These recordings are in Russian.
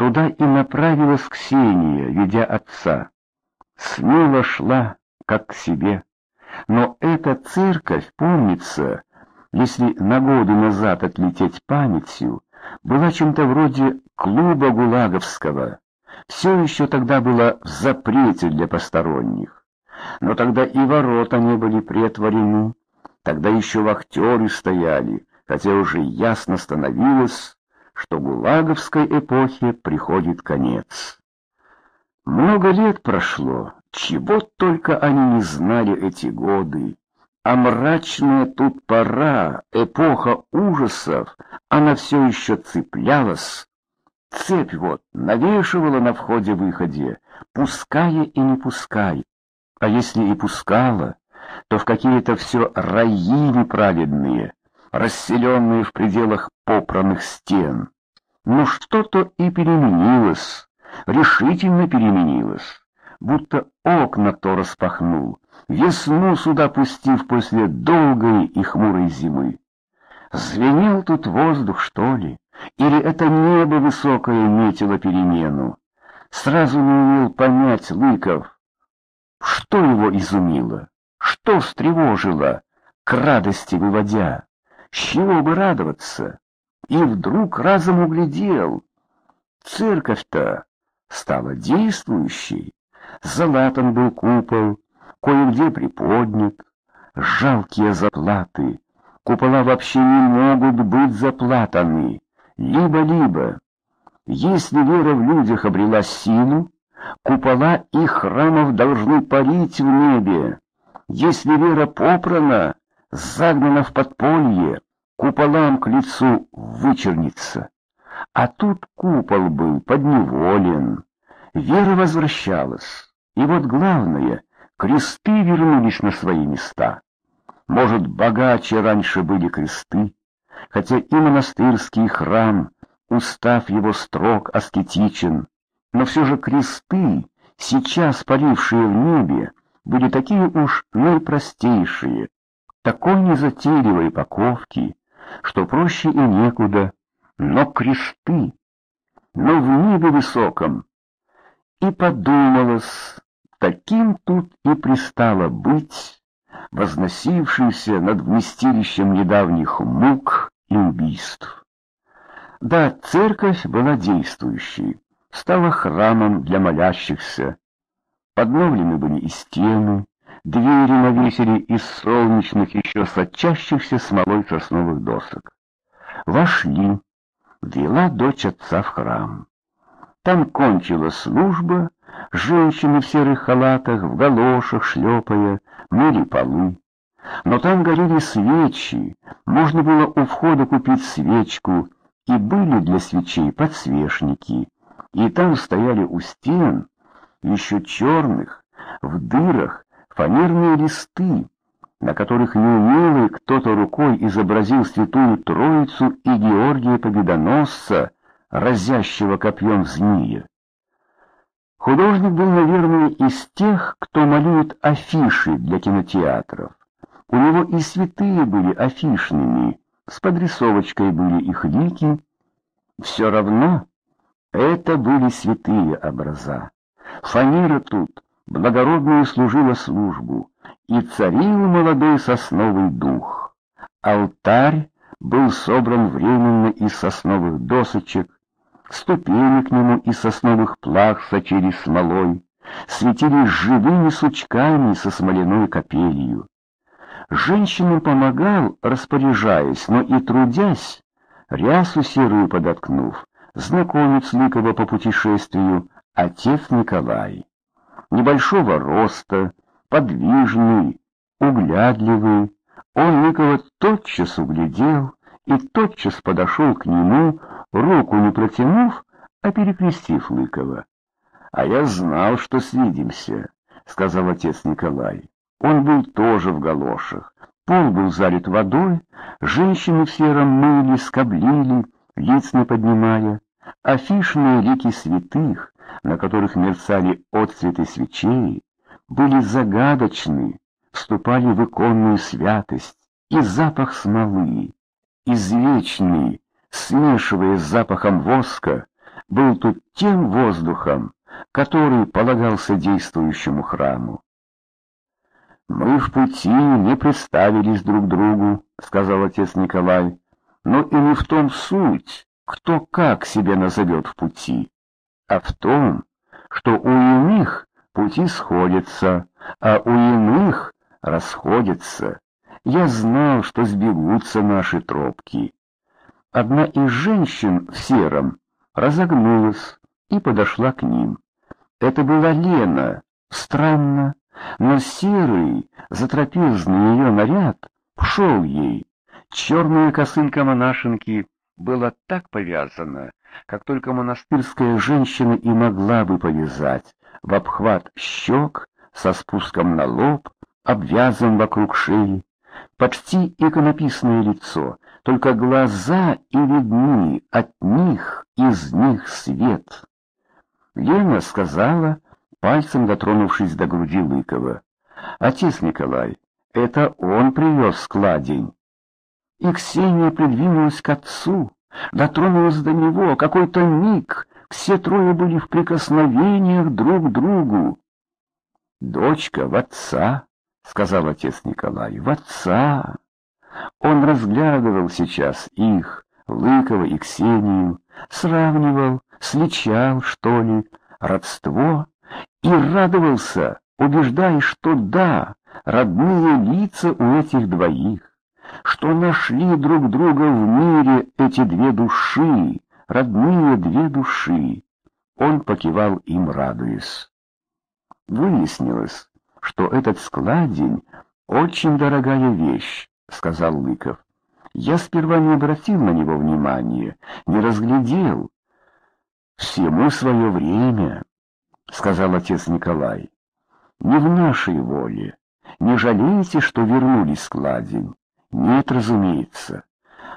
Туда и направилась Ксения, ведя отца. Смело шла, как к себе. Но эта церковь, помнится, если на годы назад отлететь памятью, была чем-то вроде клуба гулаговского. Все еще тогда было в запрете для посторонних. Но тогда и ворота не были претворены, тогда еще вахтеры стояли, хотя уже ясно становилось, что гулаговской эпохе приходит конец. Много лет прошло, чего только они не знали эти годы. А мрачная тут пора, эпоха ужасов, она все еще цеплялась. Цепь вот навешивала на входе-выходе, пуская и не пуская. А если и пускала, то в какие-то все раи неправедные, расселенные в пределах попранных стен. Но что-то и переменилось, решительно переменилось, будто окна кто распахнул, весну сюда пустив после долгой и хмурой зимы. Звенел тут воздух, что ли? Или это небо высокое метило перемену? Сразу не умел понять Лыков. Что его изумило? Что встревожило, к радости выводя? С чего бы радоваться? И вдруг разом углядел. Церковь-то стала действующей. Залатан был купол, кое-где приподнят. Жалкие заплаты. Купола вообще не могут быть заплатаны. Либо-либо. Если вера в людях обрела силу, купола и храмов должны парить в небе. Если вера попрана, загнана в подполье, куполам к лицу вычернится. А тут купол был подневолен, вера возвращалась. И вот главное, кресты вернулись на свои места. Может, богаче раньше были кресты, хотя и монастырский храм, устав его строг аскетичен, но все же кресты, сейчас парившие в небе, были такие уж наипростейшие, такой незатейливой паковки, что проще и некуда, но кресты, но в небе высоком. И подумалось, таким тут и пристало быть, возносившимся над вместилищем недавних мук и убийств. Да, церковь была действующей, стала храмом для молящихся. Подновлены были и стены, двери навесили из солнечных еще сочащихся смолой сосновых досок. Вошли, вела дочь отца в храм. Там кончилась служба, женщины в серых халатах, в галошах, шлепая, мыли полы. Но там горели свечи, можно было у входа купить свечку, и были для свечей подсвечники, и там стояли у стен, еще черных, в дырах, фанерные листы, на которых неумелый кто-то рукой изобразил святую Троицу и Георгия Победоносца, разящего копьем змея. Художник был, наверное, из тех, кто малюет афиши для кинотеатров. У него и святые были афишными, с подрисовочкой были их лики. Все равно это были святые образа. Фанера тут благородную служила службу, и царил молодой сосновый дух. Алтарь был собран временно из сосновых досочек, ступени к нему из сосновых плах сочились смолой, светились живыми сучками со смоляной капелью. Женщинам помогал, распоряжаясь, но и трудясь, рясу серую подоткнув, знакомец Ликова по путешествию, отец Николай небольшого роста, подвижный, углядливый. Он Никола тотчас углядел и тотчас подошел к нему, руку не протянув, а перекрестив Лыкова. — А я знал, что свидимся, — сказал отец Николай. Он был тоже в галошах. Пол был залит водой, женщины в сером мыле скоблили, лиц не поднимая. Афишные лики святых, на которых мерцали отцветы свечей, были загадочны, вступали в иконную святость, и запах смолы, извечный, смешиваясь с запахом воска, был тут тем воздухом, который полагался действующему храму. «Мы в пути не представились друг другу», — сказал отец Николай, — «но и не в том суть, кто как себя назовет в пути, а в том, что у иных пути сходятся, а у иных расходятся. Я знал, что сбегутся наши тропки. Одна из женщин в сером разогнулась и подошла к ним. Это была Лена. Странно, но серый, затрапезный ее наряд шел ей. Черная косынка монашенки была так повязана, как только монастырская женщина и могла бы повязать, в обхват щек, со спуском на лоб, обвязан вокруг шеи. Почти иконописное лицо, только глаза и видны, от них, из них свет. Лена сказала, пальцем дотронувшись до груди Лыкова. «Отец Николай, это он привез складень». И Ксения придвинулась к отцу, дотронулась до него, какой-то миг, все трое были в прикосновениях друг к другу. «Дочка в отца», — сказал отец Николай, — «в отца». Он разглядывал сейчас их, Лыкова и Ксению, сравнивал, сличал, что ли, родство и радовался, убеждаясь, что да, родные лица у этих двоих, что нашли друг друга в мире эти две души, родные две души. Он покивал им, радуясь. Выяснилось, что этот складень очень дорогая вещь, сказал Лыков. Я сперва не обратил на него внимания, не разглядел. Всему свое время, — сказал отец Николай. «Не в нашей воле. Не жалеете, что вернулись складень?» «Нет, разумеется».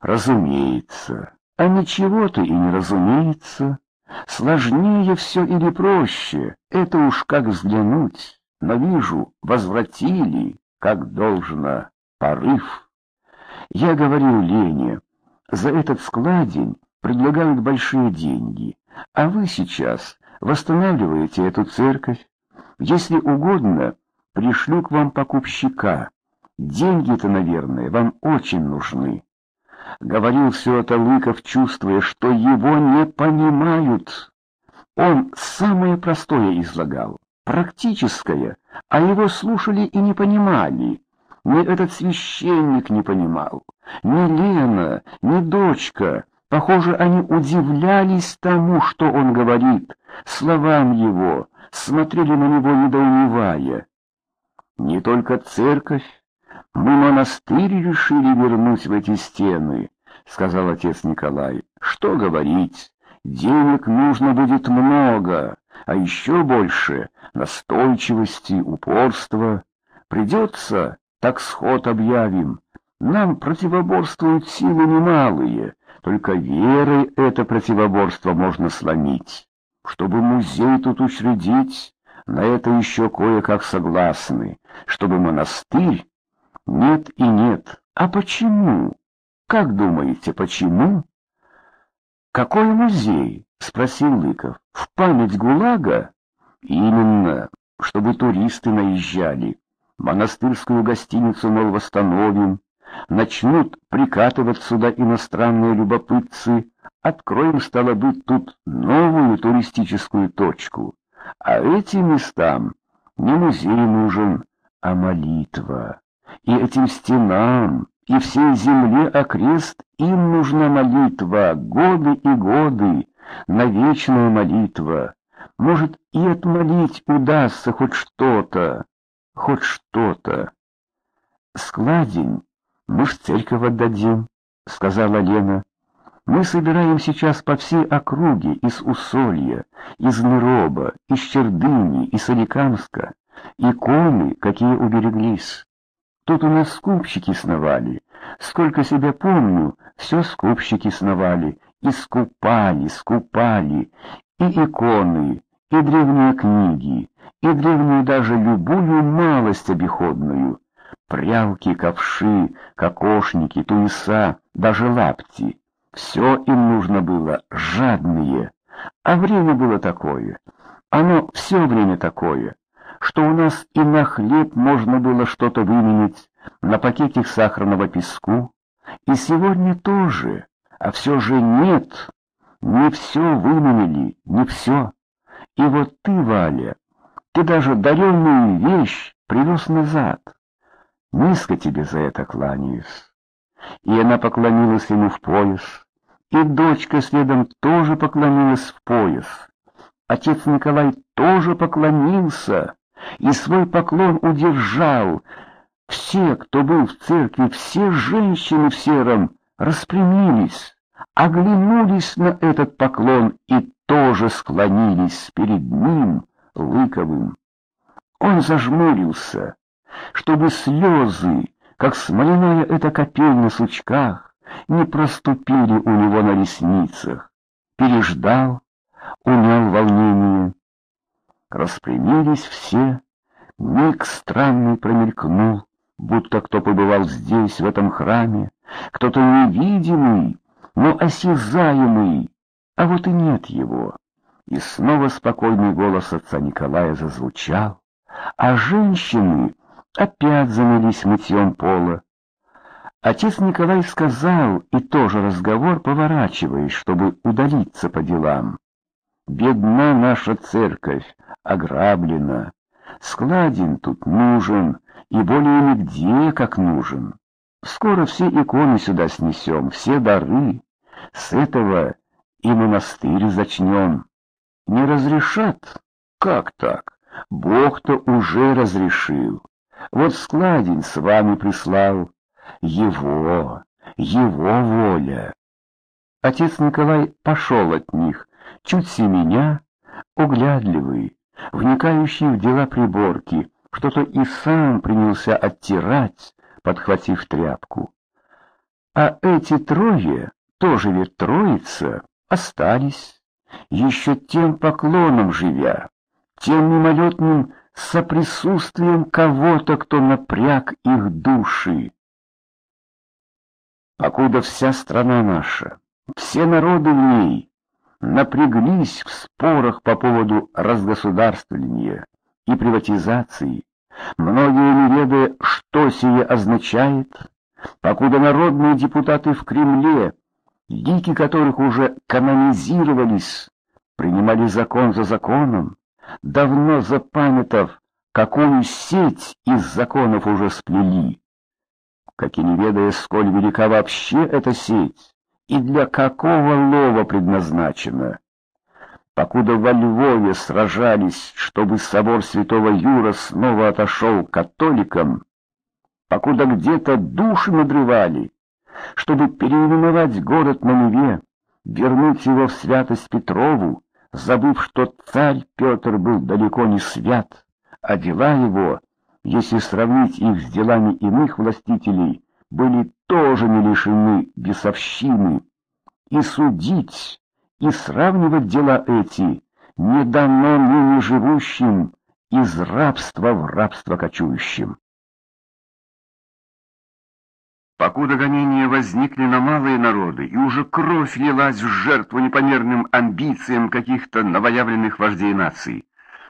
«Разумеется. А ничего-то и не разумеется. Сложнее все или проще, это уж как взглянуть. Но вижу, возвратили, как должно, порыв». Я говорил Лене, за этот складень предлагают большие деньги, а вы сейчас восстанавливаете эту церковь. Если угодно, пришлю к вам покупщика. Деньги-то, наверное, вам очень нужны. Говорил все это Лыков, чувствуя, что его не понимают. Он самое простое излагал, практическое, а его слушали и не понимали. Ни этот священник не понимал, ни Лена, ни дочка. Похоже, они удивлялись тому, что он говорит, словам его, смотрели на него недоумевая. Не только церковь, мы монастырь решили вернуть в эти стены, сказал отец Николай. Что говорить, денег нужно будет много, а еще больше настойчивости, упорства. Придется, так сход объявим. Нам противоборствуют силы немалые, только верой это противоборство можно сломить. Чтобы музей тут учредить, на это еще кое-как согласны. Чтобы монастырь? Нет и нет. А почему? Как думаете, почему? Какой музей? Спросил Лыков. В память ГУЛАГа? Именно, чтобы туристы наезжали. Монастырскую гостиницу, мол, восстановим. Начнут прикатывать сюда иностранные любопытцы, Откроем, стало быть, тут новую туристическую точку. А этим местам не музей нужен, а молитва. И этим стенам, и всей земле окрест им нужна молитва, годы и годы, на вечная молитва. Может, и отмолить удастся хоть что-то, хоть что-то. Складень мы в церковь отдадим, — сказала Лена. Мы собираем сейчас по всей округе из Усолья, из Нероба, из Чердыни, из Соликамска, иконы, какие убереглись. Тут у нас скупщики сновали. Сколько себя помню, все скупщики сновали, и скупали, скупали, и иконы, и древние книги, и древнюю даже любую малость обиходную. Прялки, ковши, кокошники, туеса, даже лапти. Все им нужно было, жадные. А время было такое, оно все время такое, что у нас и на хлеб можно было что-то выменить, на пакетик сахарного песку, и сегодня тоже, а все же нет, не все выменили, не все. И вот ты, Валя, ты даже даренную вещь привез назад. Низко тебе за это кланяюсь. И она поклонилась ему в пояс, и дочка следом тоже поклонилась в пояс. Отец Николай тоже поклонился и свой поклон удержал. Все, кто был в церкви, все женщины в сером распрямились, оглянулись на этот поклон и тоже склонились перед ним, Лыковым. Он зажмурился, чтобы слезы, как смоляная эта капель на сучках, не проступили у него на ресницах. Переждал, унял волнение. Распрямились все, миг странный промелькнул, будто кто побывал здесь, в этом храме, кто-то невидимый, но осязаемый, а вот и нет его. И снова спокойный голос отца Николая зазвучал, а женщины опять занялись мытьем пола. Отец Николай сказал, и тоже разговор, поворачиваясь, чтобы удалиться по делам. «Бедна наша церковь, ограблена. Складин тут нужен, и более нигде как нужен. Скоро все иконы сюда снесем, все дары. С этого и монастырь зачнем. Не разрешат? Как так? Бог-то уже разрешил. Вот складень с вами прислал. Его, его воля. Отец Николай пошел от них, чуть семеня, углядливый, вникающий в дела приборки, что-то и сам принялся оттирать, подхватив тряпку. А эти трое, тоже ведь троица, остались, еще тем поклоном живя, тем мимолетным соприсутствием кого-то, кто напряг их души. Покуда вся страна наша, все народы в ней напряглись в спорах по поводу разгосударствления и приватизации, многие не ведая, что сие означает, покуда народные депутаты в Кремле, лики которых уже канонизировались, принимали закон за законом, давно запамятав, какую сеть из законов уже сплели, как и не ведая, сколь велика вообще эта сеть и для какого лова предназначена. Покуда во Львове сражались, чтобы собор святого Юра снова отошел к католикам, покуда где-то души надрывали, чтобы переименовать город на Неве, вернуть его в святость Петрову, забыв, что царь Петр был далеко не свят, а дела его, если сравнить их с делами иных властителей, были тоже не лишены бесовщины. И судить, и сравнивать дела эти не дано ныне живущим из рабства в рабство кочующим. Покуда гонения возникли на малые народы, и уже кровь лилась в жертву непомерным амбициям каких-то новоявленных вождей наций,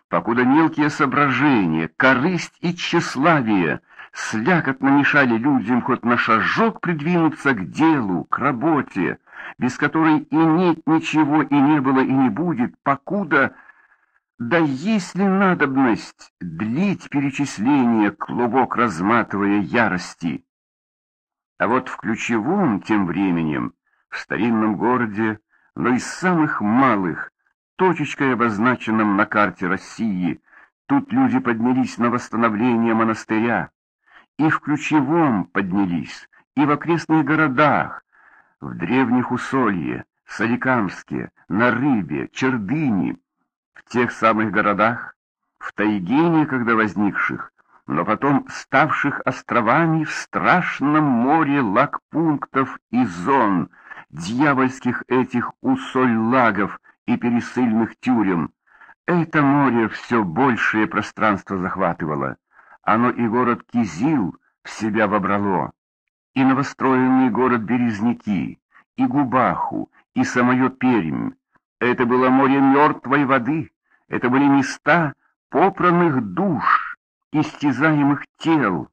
покуда мелкие соображения, корысть и тщеславие слякотно мешали людям хоть на шажок придвинуться к делу, к работе, без которой и нет ничего, и не было, и не будет, покуда... Да есть ли надобность длить перечисление, клубок разматывая ярости? А вот в ключевом тем временем, в старинном городе, но из самых малых, точечкой обозначенном на карте России, тут люди поднялись на восстановление монастыря, и в ключевом поднялись, и в окрестных городах, в древних Усолье, Соликамске, на Рыбе, Чердыни, в тех самых городах, в тайге некогда возникших, но потом ставших островами в страшном море лагпунктов и зон, дьявольских этих усоль-лагов и пересыльных тюрем. Это море все большее пространство захватывало. Оно и город Кизил в себя вобрало, и новостроенный город Березники, и Губаху, и самое Пермь, Это было море мертвой воды, это были места попранных душ, истязаемых тел,